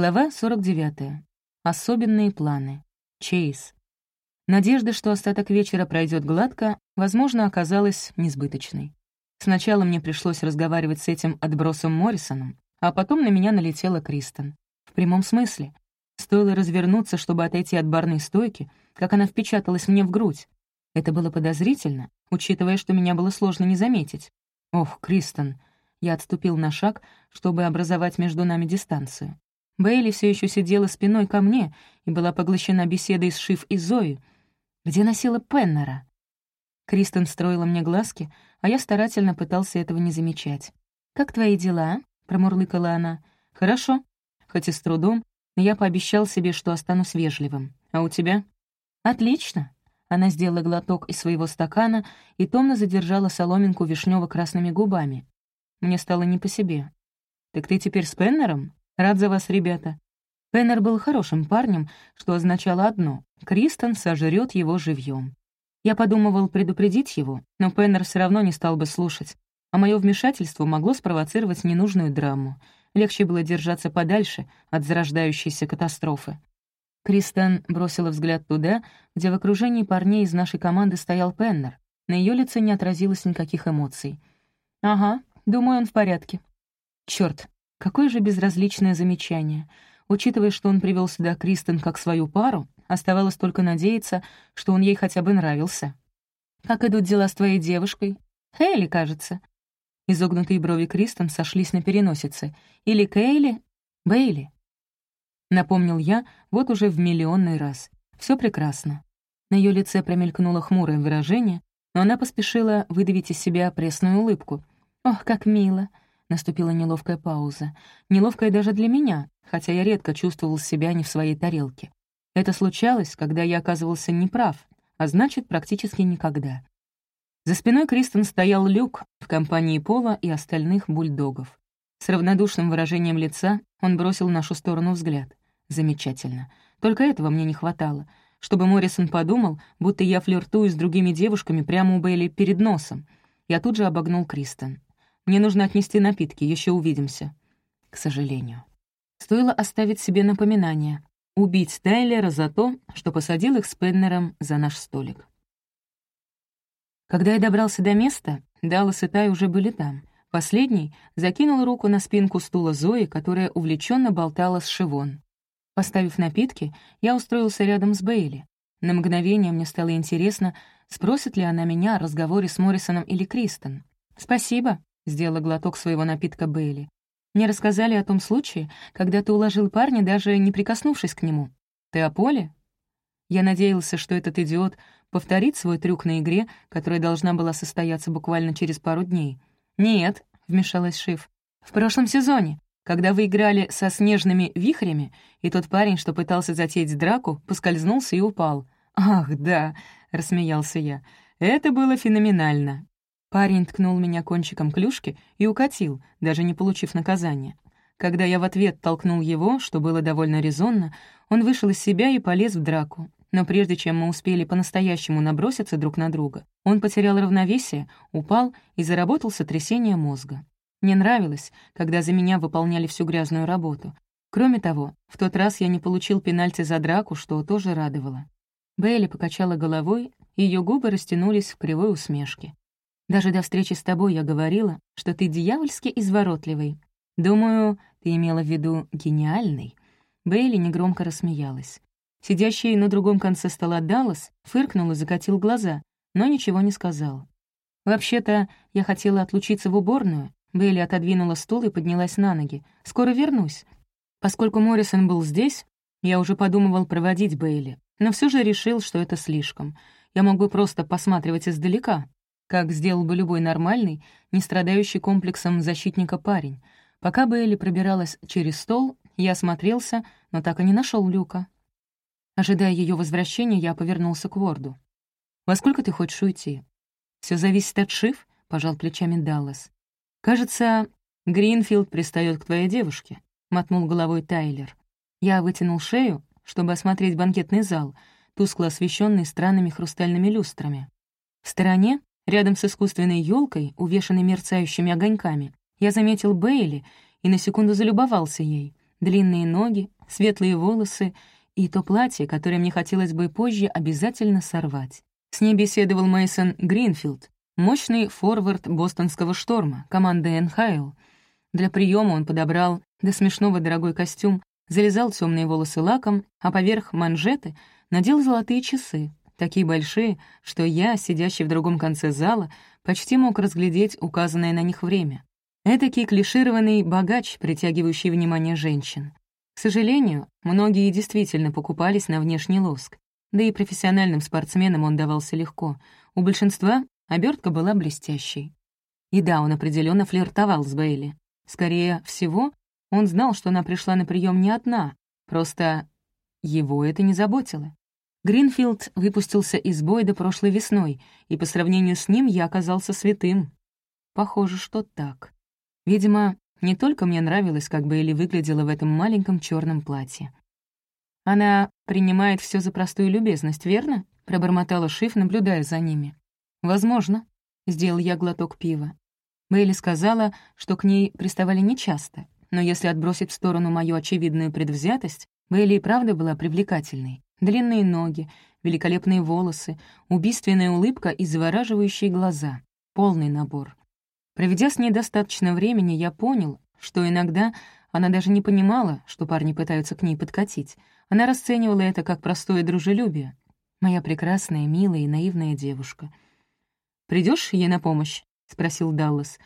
Глава 49. Особенные планы. Чейз. Надежда, что остаток вечера пройдет гладко, возможно, оказалась несбыточной. Сначала мне пришлось разговаривать с этим отбросом Моррисоном, а потом на меня налетела Кристен. В прямом смысле. Стоило развернуться, чтобы отойти от барной стойки, как она впечаталась мне в грудь. Это было подозрительно, учитывая, что меня было сложно не заметить. Ох, Кристен. Я отступил на шаг, чтобы образовать между нами дистанцию. Бейли все еще сидела спиной ко мне и была поглощена беседой с Шиф и Зоей. Где носила Пеннера? Кристен строила мне глазки, а я старательно пытался этого не замечать. «Как твои дела?» — промурлыкала она. «Хорошо. Хоть и с трудом, но я пообещал себе, что останусь вежливым. А у тебя?» «Отлично». Она сделала глоток из своего стакана и томно задержала соломинку вишнево-красными губами. Мне стало не по себе. «Так ты теперь с Пеннером?» Рад за вас, ребята». Пеннер был хорошим парнем, что означало одно — Кристен сожрет его живьем. Я подумывал предупредить его, но Пеннер все равно не стал бы слушать, а мое вмешательство могло спровоцировать ненужную драму. Легче было держаться подальше от зарождающейся катастрофы. Кристен бросила взгляд туда, где в окружении парней из нашей команды стоял Пеннер. На ее лице не отразилось никаких эмоций. «Ага, думаю, он в порядке». Черт, Какое же безразличное замечание. Учитывая, что он привел сюда Кристен как свою пару, оставалось только надеяться, что он ей хотя бы нравился. «Как идут дела с твоей девушкой?» «Хейли, кажется». Изогнутые брови Кристен сошлись на переносице. «Или Кейли?» «Бейли». Напомнил я вот уже в миллионный раз. Все прекрасно. На ее лице промелькнуло хмурое выражение, но она поспешила выдавить из себя пресную улыбку. «Ох, как мило!» Наступила неловкая пауза. Неловкая даже для меня, хотя я редко чувствовал себя не в своей тарелке. Это случалось, когда я оказывался неправ, а значит, практически никогда. За спиной Кристен стоял Люк в компании Пола и остальных бульдогов. С равнодушным выражением лица он бросил в нашу сторону взгляд. Замечательно. Только этого мне не хватало. Чтобы Моррисон подумал, будто я флиртую с другими девушками прямо у Бейли перед носом. Я тут же обогнул Кристен. Мне нужно отнести напитки, еще увидимся». К сожалению. Стоило оставить себе напоминание — убить Тайлера за то, что посадил их с Пеннером за наш столик. Когда я добрался до места, Даллас и Тай уже были там. Последний закинул руку на спинку стула Зои, которая увлеченно болтала с Шивон. Поставив напитки, я устроился рядом с Бейли. На мгновение мне стало интересно, спросит ли она меня о разговоре с Моррисоном или Кристен. «Спасибо», — сделала глоток своего напитка Бейли. «Мне рассказали о том случае, когда ты уложил парня, даже не прикоснувшись к нему. Ты о Поле?» Я надеялся, что этот идиот повторит свой трюк на игре, которая должна была состояться буквально через пару дней. «Нет», — вмешалась Шиф. «В прошлом сезоне, когда вы играли со снежными вихрями, и тот парень, что пытался затеять драку, поскользнулся и упал». «Ах, да», — рассмеялся я. «Это было феноменально. Парень ткнул меня кончиком клюшки и укатил, даже не получив наказания. Когда я в ответ толкнул его, что было довольно резонно, он вышел из себя и полез в драку. Но прежде чем мы успели по-настоящему наброситься друг на друга, он потерял равновесие, упал и заработал сотрясение мозга. Мне нравилось, когда за меня выполняли всю грязную работу. Кроме того, в тот раз я не получил пенальти за драку, что тоже радовало. Бейли покачала головой, ее губы растянулись в кривой усмешке. Даже до встречи с тобой я говорила, что ты дьявольски изворотливый. Думаю, ты имела в виду гениальный». Бейли негромко рассмеялась. Сидящий на другом конце стола Даллас фыркнул и закатил глаза, но ничего не сказал. «Вообще-то, я хотела отлучиться в уборную». Бейли отодвинула стул и поднялась на ноги. «Скоро вернусь». Поскольку Моррисон был здесь, я уже подумывал проводить Бейли, но все же решил, что это слишком. Я мог бы просто посматривать издалека, как сделал бы любой нормальный, не страдающий комплексом защитника парень. Пока Бейли пробиралась через стол, я осмотрелся, но так и не нашел люка. Ожидая ее возвращения, я повернулся к Ворду. «Во сколько ты хочешь уйти?» Все зависит от Шиф», — пожал плечами Даллас. «Кажется, Гринфилд пристает к твоей девушке», — мотнул головой Тайлер. Я вытянул шею, чтобы осмотреть банкетный зал, тускло освещенный странными хрустальными люстрами. В стороне Рядом с искусственной елкой, увешанной мерцающими огоньками, я заметил Бейли и на секунду залюбовался ей. длинные ноги, светлые волосы и то платье, которое мне хотелось бы позже обязательно сорвать. С ней беседовал Мейсон Гринфилд, мощный форвард бостонского шторма, команды НХЛ. Для приема он подобрал до смешного дорогой костюм, залезал темные волосы лаком, а поверх манжеты надел золотые часы, такие большие, что я, сидящий в другом конце зала, почти мог разглядеть указанное на них время. Этакий клишированный богач, притягивающий внимание женщин. К сожалению, многие действительно покупались на внешний лоск, да и профессиональным спортсменам он давался легко. У большинства обертка была блестящей. И да, он определенно флиртовал с Бейли. Скорее всего, он знал, что она пришла на прием не одна, просто его это не заботило. Гринфилд выпустился из Бойда прошлой весной, и по сравнению с ним я оказался святым. Похоже, что так. Видимо, не только мне нравилось, как Бейли выглядела в этом маленьком черном платье. Она принимает все за простую любезность, верно? Пробормотала Шиф, наблюдая за ними. Возможно. Сделал я глоток пива. Бейли сказала, что к ней приставали нечасто, но если отбросить в сторону мою очевидную предвзятость, Бейли и правда была привлекательной. Длинные ноги, великолепные волосы, убийственная улыбка и завораживающие глаза. Полный набор. Проведя с ней достаточно времени, я понял, что иногда она даже не понимала, что парни пытаются к ней подкатить. Она расценивала это как простое дружелюбие. Моя прекрасная, милая и наивная девушка. Придешь ей на помощь?» — спросил Даллас.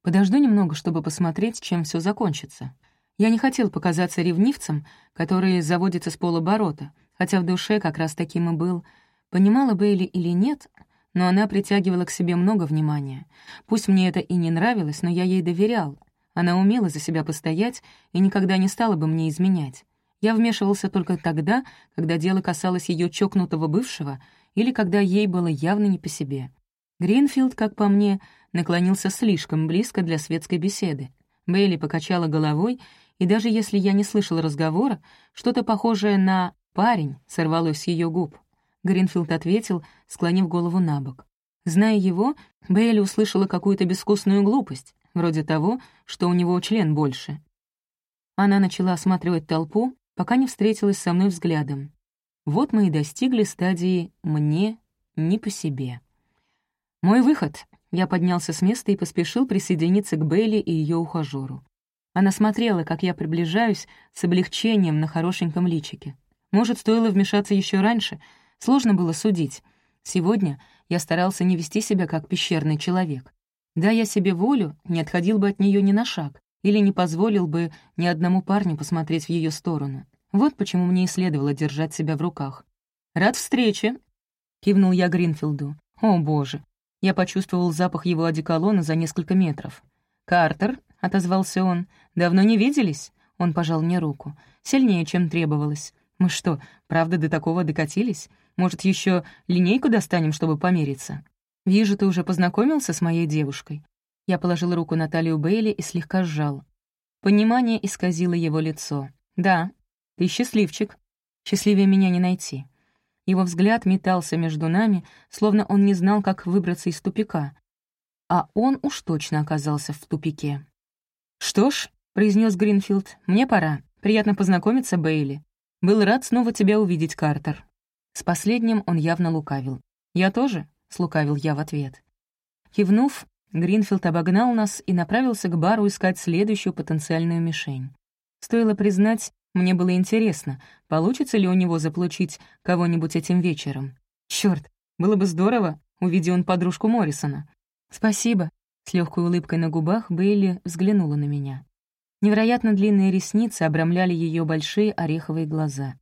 «Подожду немного, чтобы посмотреть, чем все закончится». Я не хотел показаться ревнивцем, который заводится с полоборота, хотя в душе как раз таким и был. Понимала Бейли или нет, но она притягивала к себе много внимания. Пусть мне это и не нравилось, но я ей доверял. Она умела за себя постоять и никогда не стала бы мне изменять. Я вмешивался только тогда, когда дело касалось ее чокнутого бывшего или когда ей было явно не по себе. Гринфилд, как по мне, наклонился слишком близко для светской беседы. Бейли покачала головой, и даже если я не слышал разговора, что-то похожее на «парень» сорвалось с ее губ. Гринфилд ответил, склонив голову на бок. Зная его, Бейли услышала какую-то безвкусную глупость, вроде того, что у него член больше. Она начала осматривать толпу, пока не встретилась со мной взглядом. Вот мы и достигли стадии «мне не по себе». Мой выход. Я поднялся с места и поспешил присоединиться к Бейли и ее ухажеру. Она смотрела, как я приближаюсь, с облегчением на хорошеньком личике. Может, стоило вмешаться еще раньше — Сложно было судить. Сегодня я старался не вести себя как пещерный человек. Да, я себе волю, не отходил бы от нее ни на шаг, или не позволил бы ни одному парню посмотреть в ее сторону. Вот почему мне и следовало держать себя в руках. «Рад встрече!» — кивнул я Гринфилду. «О, боже!» Я почувствовал запах его одеколона за несколько метров. «Картер», — отозвался он, — «давно не виделись?» Он пожал мне руку. Сильнее, чем требовалось. «Мы что, правда до такого докатились? Может, еще линейку достанем, чтобы помериться? Вижу, ты уже познакомился с моей девушкой». Я положил руку на талию Бейли и слегка сжал. Понимание исказило его лицо. «Да, ты счастливчик. Счастливее меня не найти». Его взгляд метался между нами, словно он не знал, как выбраться из тупика. А он уж точно оказался в тупике. «Что ж», — произнес Гринфилд, — «мне пора. Приятно познакомиться, Бейли. Был рад снова тебя увидеть, Картер». С последним он явно лукавил. «Я тоже?» — слукавил я в ответ. Кивнув, Гринфилд обогнал нас и направился к бару искать следующую потенциальную мишень. Стоило признать, мне было интересно, получится ли у него заполучить кого-нибудь этим вечером. Черт, было бы здорово, увидя он подружку Моррисона. «Спасибо», — с легкой улыбкой на губах Бейли взглянула на меня. Невероятно длинные ресницы обрамляли ее большие ореховые глаза.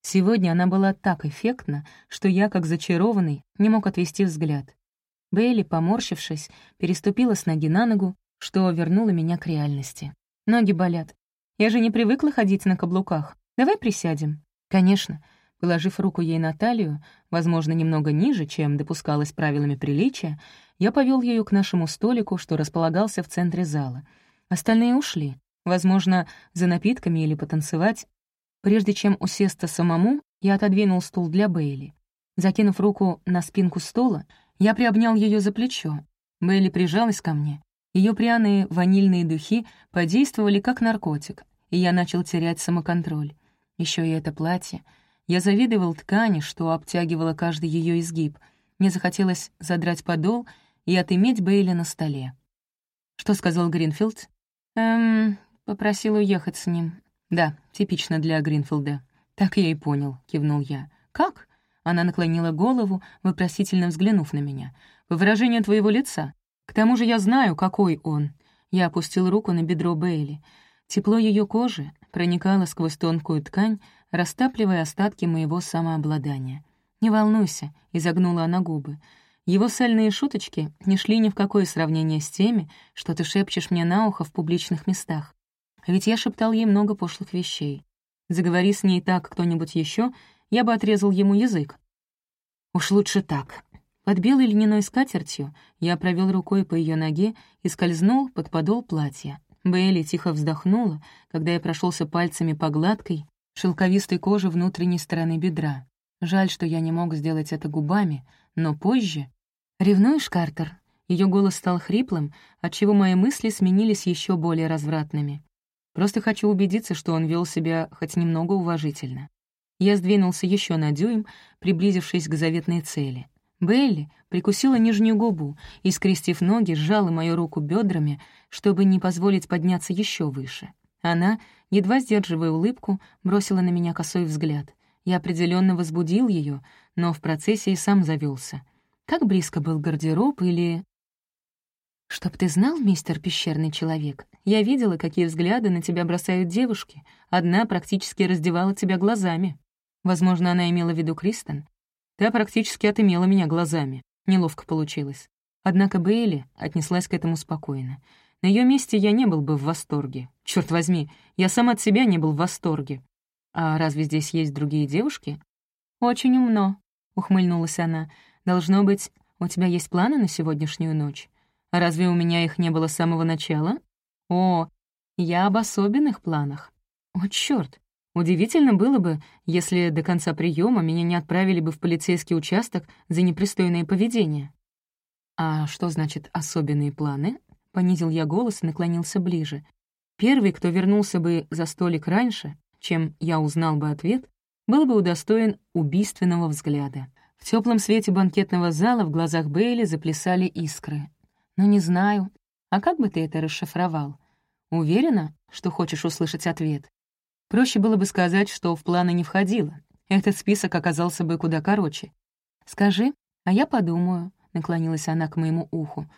Сегодня она была так эффектна, что я, как зачарованный, не мог отвести взгляд. Бейли, поморщившись, переступила с ноги на ногу, что вернуло меня к реальности. Ноги болят. Я же не привыкла ходить на каблуках. Давай присядем. Конечно. Положив руку ей на талию, возможно, немного ниже, чем допускалось правилами приличия, я повел ее к нашему столику, что располагался в центре зала. Остальные ушли. Возможно, за напитками или потанцевать, Прежде чем усесться самому, я отодвинул стул для Бейли. Закинув руку на спинку стола, я приобнял ее за плечо. Бейли прижалась ко мне. Ее пряные ванильные духи подействовали как наркотик, и я начал терять самоконтроль. Еще и это платье. Я завидовал ткани, что обтягивала каждый ее изгиб. Мне захотелось задрать подол и отыметь Бейли на столе. Что сказал Гринфилд? Эм, попросил уехать с ним. Да, типично для Гринфилда. Так я и понял, кивнул я. Как? Она наклонила голову, вопросительно взглянув на меня. «По выражению твоего лица. К тому же я знаю, какой он». Я опустил руку на бедро Бейли. Тепло ее кожи проникало сквозь тонкую ткань, растапливая остатки моего самообладания. «Не волнуйся», — изогнула она губы. «Его сальные шуточки не шли ни в какое сравнение с теми, что ты шепчешь мне на ухо в публичных местах. Ведь я шептал ей много пошлых вещей. Заговори с ней так кто-нибудь еще, я бы отрезал ему язык. Уж лучше так. Под белой льняной скатертью я провел рукой по ее ноге и скользнул под подол платья. Бейли тихо вздохнула, когда я прошелся пальцами по гладкой, шелковистой коже внутренней стороны бедра. Жаль, что я не мог сделать это губами, но позже... «Ревнуешь, Картер?» Ее голос стал хриплым, отчего мои мысли сменились еще более развратными. Просто хочу убедиться, что он вел себя хоть немного уважительно. Я сдвинулся еще на дюйм, приблизившись к заветной цели. Белли прикусила нижнюю губу и, скрестив ноги, сжала мою руку бедрами, чтобы не позволить подняться еще выше. Она, едва сдерживая улыбку, бросила на меня косой взгляд. Я определенно возбудил ее, но в процессе и сам завелся. Как близко был гардероб или... «Чтоб ты знал, мистер пещерный человек, я видела, какие взгляды на тебя бросают девушки. Одна практически раздевала тебя глазами». Возможно, она имела в виду Кристен. Та практически отымела меня глазами. Неловко получилось. Однако Бейли отнеслась к этому спокойно. На ее месте я не был бы в восторге. Черт возьми, я сам от себя не был в восторге. А разве здесь есть другие девушки? Очень умно, ухмыльнулась она. Должно быть, у тебя есть планы на сегодняшнюю ночь? А разве у меня их не было с самого начала? О, я об особенных планах. О, черт! Удивительно было бы, если до конца приема меня не отправили бы в полицейский участок за непристойное поведение. «А что значит «особенные планы»?» — понизил я голос и наклонился ближе. Первый, кто вернулся бы за столик раньше, чем я узнал бы ответ, был бы удостоен убийственного взгляда. В теплом свете банкетного зала в глазах Бейли заплясали искры. «Ну, не знаю. А как бы ты это расшифровал? Уверена, что хочешь услышать ответ?» Проще было бы сказать, что в планы не входило. Этот список оказался бы куда короче. «Скажи, а я подумаю», — наклонилась она к моему уху.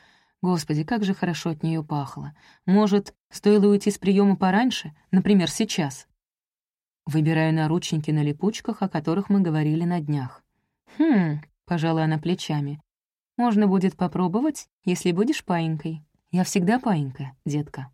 Господи, как же хорошо от нее пахло. Может, стоило уйти с приема пораньше, например, сейчас? Выбираю наручники на липучках, о которых мы говорили на днях. «Хм», — пожала она плечами. «Можно будет попробовать, если будешь паинькой. Я всегда паинька, детка».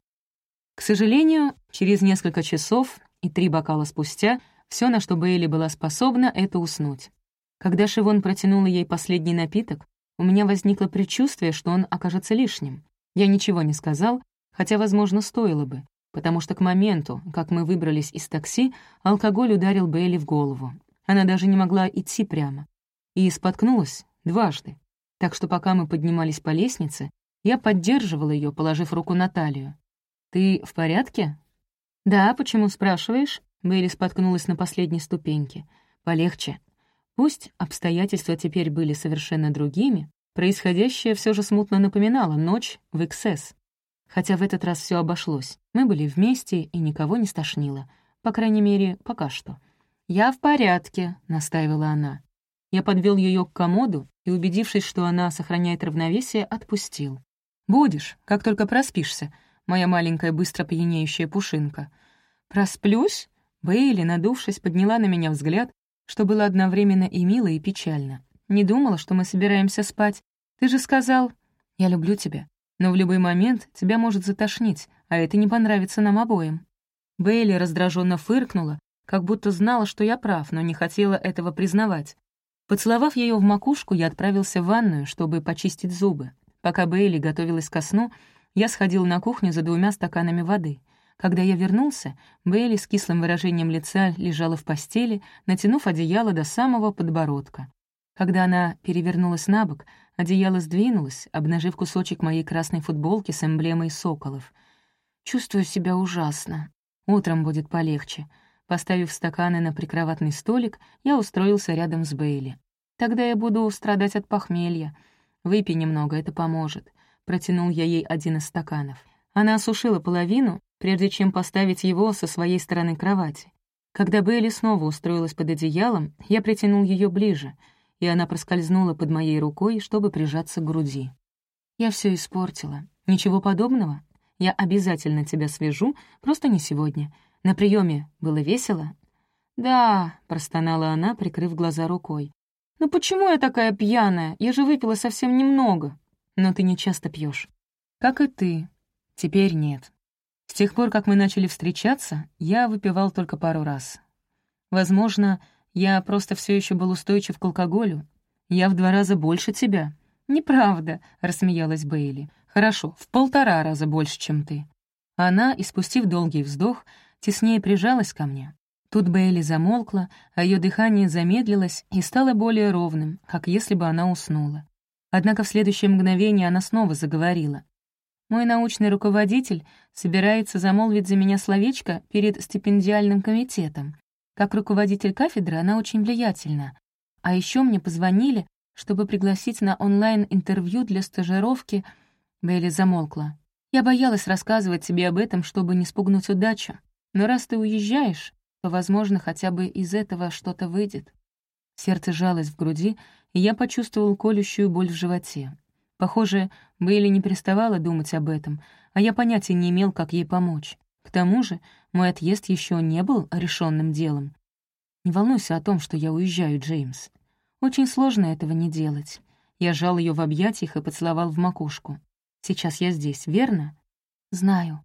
К сожалению, через несколько часов и три бокала спустя все, на что Бейли была способна, — это уснуть. Когда Шивон протянула ей последний напиток, у меня возникло предчувствие, что он окажется лишним. Я ничего не сказал, хотя, возможно, стоило бы, потому что к моменту, как мы выбрались из такси, алкоголь ударил Бейли в голову. Она даже не могла идти прямо. И споткнулась дважды. Так что пока мы поднимались по лестнице, я поддерживал ее, положив руку на талию. «Ты в порядке?» «Да, почему спрашиваешь?» Бейли споткнулась на последней ступеньке. «Полегче. Пусть обстоятельства теперь были совершенно другими, происходящее все же смутно напоминало ночь в Эксес. Хотя в этот раз все обошлось. Мы были вместе, и никого не стошнило. По крайней мере, пока что. «Я в порядке», — настаивала она. Я подвел ее к комоду и, убедившись, что она сохраняет равновесие, отпустил. «Будешь, как только проспишься моя маленькая быстро пьянеющая пушинка. «Просплюсь?» Бейли, надувшись, подняла на меня взгляд, что было одновременно и мило, и печально. «Не думала, что мы собираемся спать. Ты же сказал...» «Я люблю тебя, но в любой момент тебя может затошнить, а это не понравится нам обоим». Бейли раздраженно фыркнула, как будто знала, что я прав, но не хотела этого признавать. Поцеловав ее в макушку, я отправился в ванную, чтобы почистить зубы. Пока Бейли готовилась ко сну, я сходил на кухню за двумя стаканами воды. Когда я вернулся, Бейли с кислым выражением лица лежала в постели, натянув одеяло до самого подбородка. Когда она перевернулась на бок, одеяло сдвинулось, обнажив кусочек моей красной футболки с эмблемой соколов. «Чувствую себя ужасно». Утром будет полегче. Поставив стаканы на прикроватный столик, я устроился рядом с Бейли. Тогда я буду страдать от похмелья. Выпей немного, это поможет. Протянул я ей один из стаканов. Она осушила половину, прежде чем поставить его со своей стороны кровати. Когда Бейли снова устроилась под одеялом, я притянул ее ближе, и она проскользнула под моей рукой, чтобы прижаться к груди. «Я все испортила. Ничего подобного. Я обязательно тебя свяжу, просто не сегодня. На приеме было весело?» «Да», — простонала она, прикрыв глаза рукой. «Ну почему я такая пьяная? Я же выпила совсем немного». «Но ты не часто пьешь. «Как и ты. Теперь нет. С тех пор, как мы начали встречаться, я выпивал только пару раз. Возможно, я просто все еще был устойчив к алкоголю. Я в два раза больше тебя». «Неправда», — рассмеялась Бейли. «Хорошо, в полтора раза больше, чем ты». Она, испустив долгий вздох, теснее прижалась ко мне. Тут Бейли замолкла, а ее дыхание замедлилось и стало более ровным, как если бы она уснула. Однако в следующее мгновение она снова заговорила. «Мой научный руководитель собирается замолвить за меня словечко перед стипендиальным комитетом. Как руководитель кафедры она очень влиятельна. А еще мне позвонили, чтобы пригласить на онлайн-интервью для стажировки...» Бейли замолкла. «Я боялась рассказывать тебе об этом, чтобы не спугнуть удачу. Но раз ты уезжаешь, возможно, хотя бы из этого что-то выйдет. Сердце жалось в груди, и я почувствовал колющую боль в животе. Похоже, Бейли не переставала думать об этом, а я понятия не имел, как ей помочь. К тому же мой отъезд еще не был решенным делом. Не волнуйся о том, что я уезжаю, Джеймс. Очень сложно этого не делать. Я жал ее в объятиях и поцеловал в макушку. Сейчас я здесь, верно? Знаю.